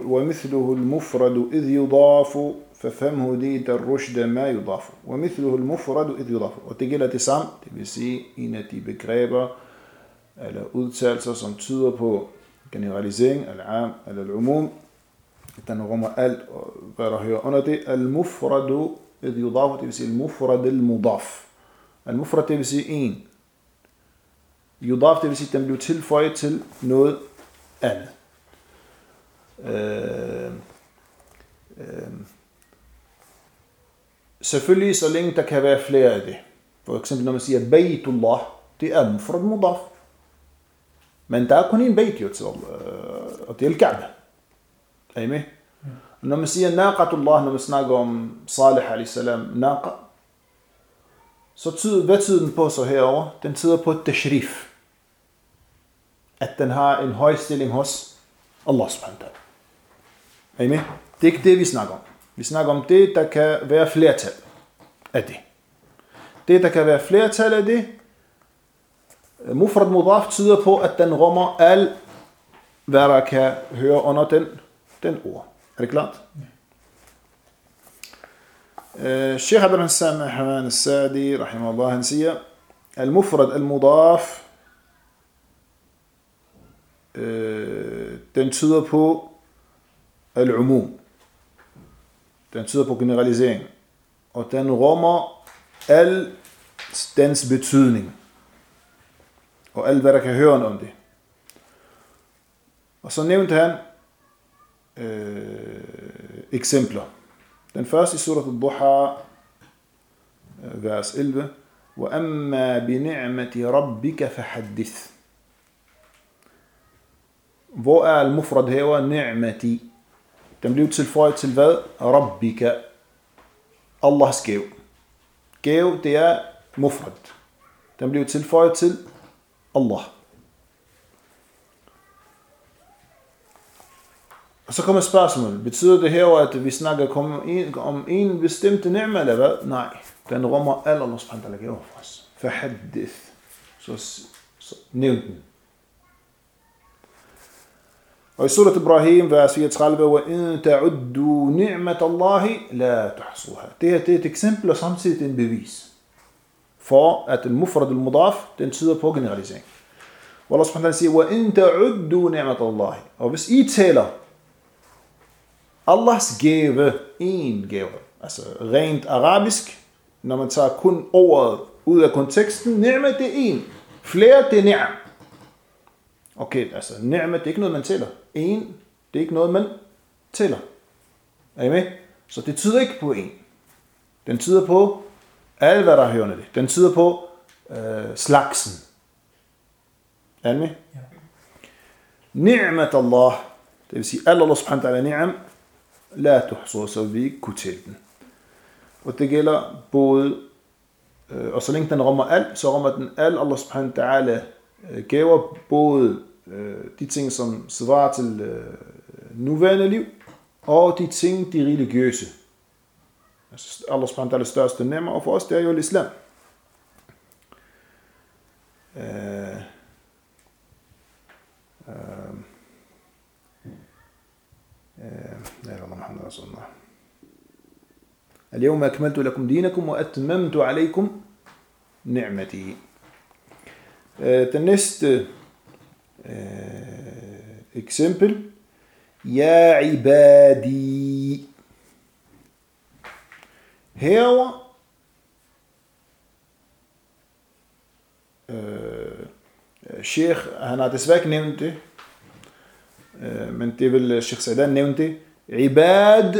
وَمِثْلُهُ الْمُفْرَدُ إِذْ يُضَافُ فَفَهْمُ دِيتَ الرُّشْدَ مَا يُضَافُ وَمِثْلُهُ الْمُفْرَدُ إِذْ يُضَافُ Og det gælder det samme, det vil sige en af de begreber, eller udtalelser, som tyder på generalisering, al-am, al-umum, den rummer alt, hvad der hører under det. Al-mufradu, det yudaf, det vil sige al-mufrad al-mudaf. Al-mufrad, det vil sige en. Yudaf, det vil sige, at den bliver tilføjet til noget andet. Øh, øh, selvfølgelig, så længe der kan være flere af det. For eksempel, når man siger Baytullah, det er mufrad mudaf. Men der er kun en bayt jo til, og det er al-Kaaba. Er I med? Når man siger naqatullah, når man snakker om Salih a.s. naqa, så tyder, hvad tyder den på så herover? Den tyder på tashrif. At den har en høj stilling hos Allah subhanahu wa Er I med? Det er ikke det, vi snakker om. Vi snakker om det, der kan være flertal af det. Det, der kan være flertal af det, mufrad mudaf tyder på, at den rummer al, hvad der kan høre under den, den ord. Er det klart? الشيخ عبد الرحمن حمان السادي رحمه الله هنسية المفرد المضاف den tyder på al-umum. Den tyder på generalisering. Og den rummer al dens betydning. Og alt hvad der kan høre om det. Og så nævnte han øh, eksempler. Den første i surat al-Duha, vers 11. وَأَمَّا بِنِعْمَةِ رَبِّكَ فَحَدِّث Hvor er al-mufrad her? Ni'mati. Den bliver tilføjet til hvad? Rabbika. Allahs gave. Gave, det er mufrad. Den bliver tilføjet til Allah. Og så kommer spørgsmålet, betyder det her, at vi snakker om en, om en bestemt nærmere, eller hvad? Nej, den rummer alle Allah subhanahu wa ta'ala for os. Fahaddith. Så, så nævn den. Og i surat Ibrahim, vers 34, وَإِن تَعُدُّوا نِعْمَةَ اللَّهِ لَا تَحْصُوهَا Det her det er et eksempel og samtidig en bevis for, at den mufrad al-mudaf, den tyder på generalisering. Og Allah subhanahu wa ta'ala siger, وَإِن تَعُدُّوا نِعْمَةَ اللَّهِ Og hvis I tæller Allahs gave, en gave, altså rent arabisk, når man tager kun ordet ud af konteksten, ni'ma det er en, flere det er ni'am. Okay, altså ni'ma det er ikke noget, man tæller. En, det er ikke noget, man tæller. Er I med? Så det tyder ikke på en. Den tyder på alt, hvad der hører det. Den tyder på øh, slagsen. Er I med? Ja. Ni'mat Allah, det vil sige, Allah subhanahu wa ta'ala ni'am, la tuhsu, så vi ikke kunne tælle den. Og det gælder både, øh, og så længe den rummer alt, så rummer den alt Allah subhanahu wa ta'ala øh, gaver både øh, de ting, som svarer til øh, nuværende liv, og de ting, de religiøse. Altså Allah subhanahu wa ta'ala største nemmer, og for os det er jo islam. Øh, øh, لا إله إلا الله محمد رسول الله. اليوم أكملت لكم دينكم وأتممت عليكم نعمتي. آه، تنست اكسمبل آه، يا عبادي. هو آه، شيخ أنا تسبك نمت Eh, men det vil eh, Sheikh Sadan nævne det. Ibad,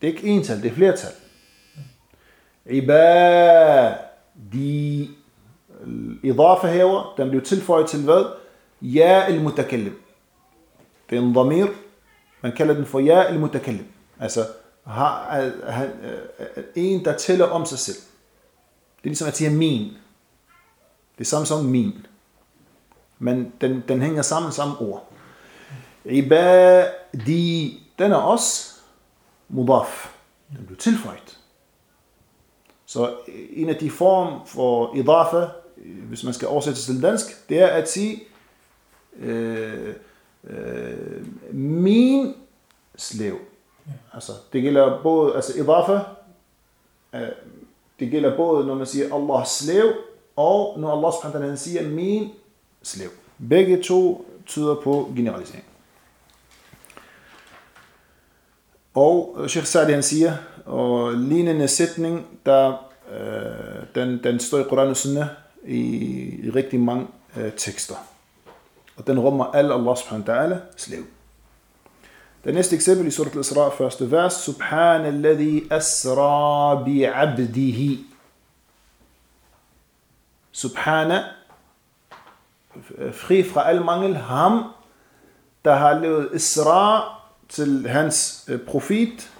det er ikke ental, det er flertal. Ibadi, idafa herover, den bliver tilføjet til hvad? Ja al-mutakallim. Det er en damir, man kalder den for ja al-mutakallim. Altså, har, han, en, der tæller om sig selv. Det er ligesom at sige min. Det er samme som min. Men den, den hænger sammen samme ord. Ibadi, den er også mudaf. Den blev tilføjet. Så en af de form for idafa, hvis man skal oversætte til dansk, det er at sige, øh, øh, min slev. Altså, det gælder både, altså idafa, øh, det gælder både, når man siger Allahs slev, og når Allah subhanahu siger min slev. Begge to tyder på generalisering. Og øh, Sheikh Sadi han siger, og lignende sætning, der, øh, den, den står i Koran og Sunnah i, i rigtig mange øh, tekster. Og den rummer alle Allah subhanahu wa ta'ala slev. Det næste eksempel i surat al-Isra, første vers. Subhanalladhi asra bi abdihi. Subhana, fri fra al mangel, ham, der har lavet Isra til hans profet.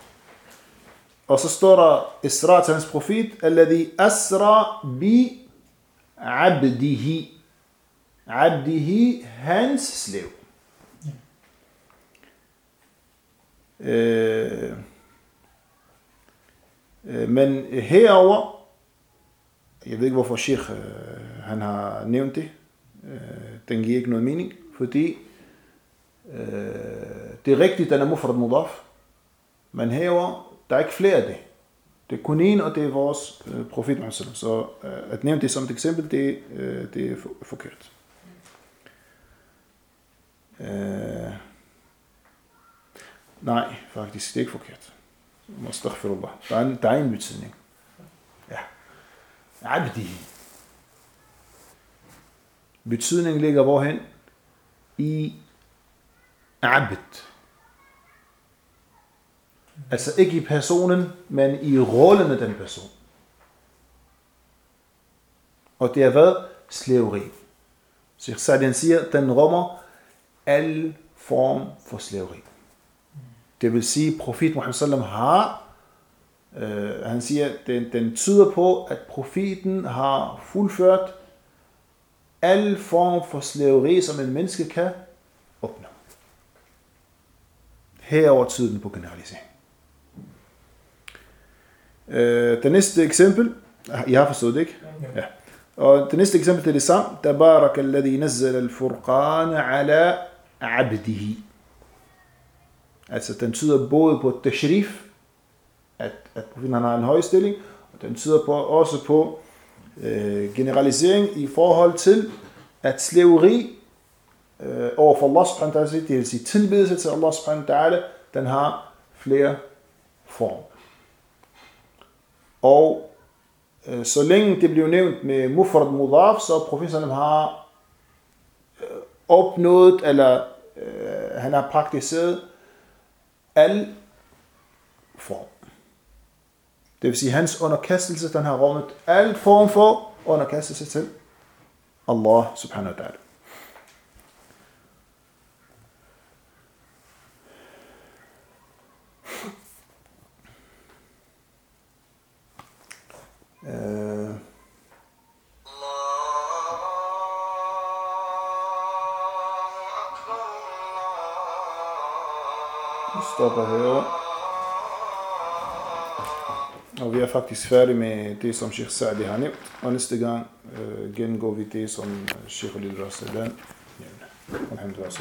Og så står der Isra til hans profet, alladhi asra bi abdihi. Abdihi, hans slev. Øh, øh, men herover, jeg ved ikke hvorfor Sheikh øh, han har nævnt det, øh, den giver ikke noget mening, fordi øh, det er rigtigt, den er mufrad mudaf, men herover, der er ikke flere af det. Det er kun en, og det er vores øh, profet Muhammad. Altså. Så øh, at nævne det som et eksempel, det, øh, det er for, forkert. Øh, Nej, faktisk, det er ikke forkert. Astaghfirullah. Der er en, der er en betydning. Ja. Abdi. Betydningen ligger hvorhen? I abd. Altså ikke i personen, men i rollen af den person. Og det er hvad? Slaveri. Så Sadien siger, den rummer al form for slaveri. Det vil sige, at profet Muhammad sallam har, øh, han siger, den, den tyder på, at profeten har fuldført al form for slaveri, som en menneske kan opnå. Herover tyder den på generalisering. Øh, det næste eksempel, jeg har forstået det ikke? Ja. Og det næste eksempel er det samme. Tabarak alladhi nazzal al-furqan ala abdihi. Altså den tyder både på tashrif, at, at profeten har en høj stilling, og den tyder på, også på øh, generalisering i forhold til, at slaveri øh, over for Allah subhanahu wa ta'ala, det vil sige tilbedelse til Allah subhanahu wa ta'ala, den har flere former. Og øh, så længe det bliver nævnt med mufrad mudaf, så professoren har øh, opnået, eller øh, han har praktiseret al form. Det vil sige, hans underkastelse, den har rummet al form for underkastelse til Allah subhanahu wa ta'ala. Uh, stopper herovre. Og vi er faktisk færdige med det, som Sheikh Sa'di har nævnt. Og næste gang øh, gengår vi det, som øh, Sheikh Al-Rasadan nævner. Alhamdulillah.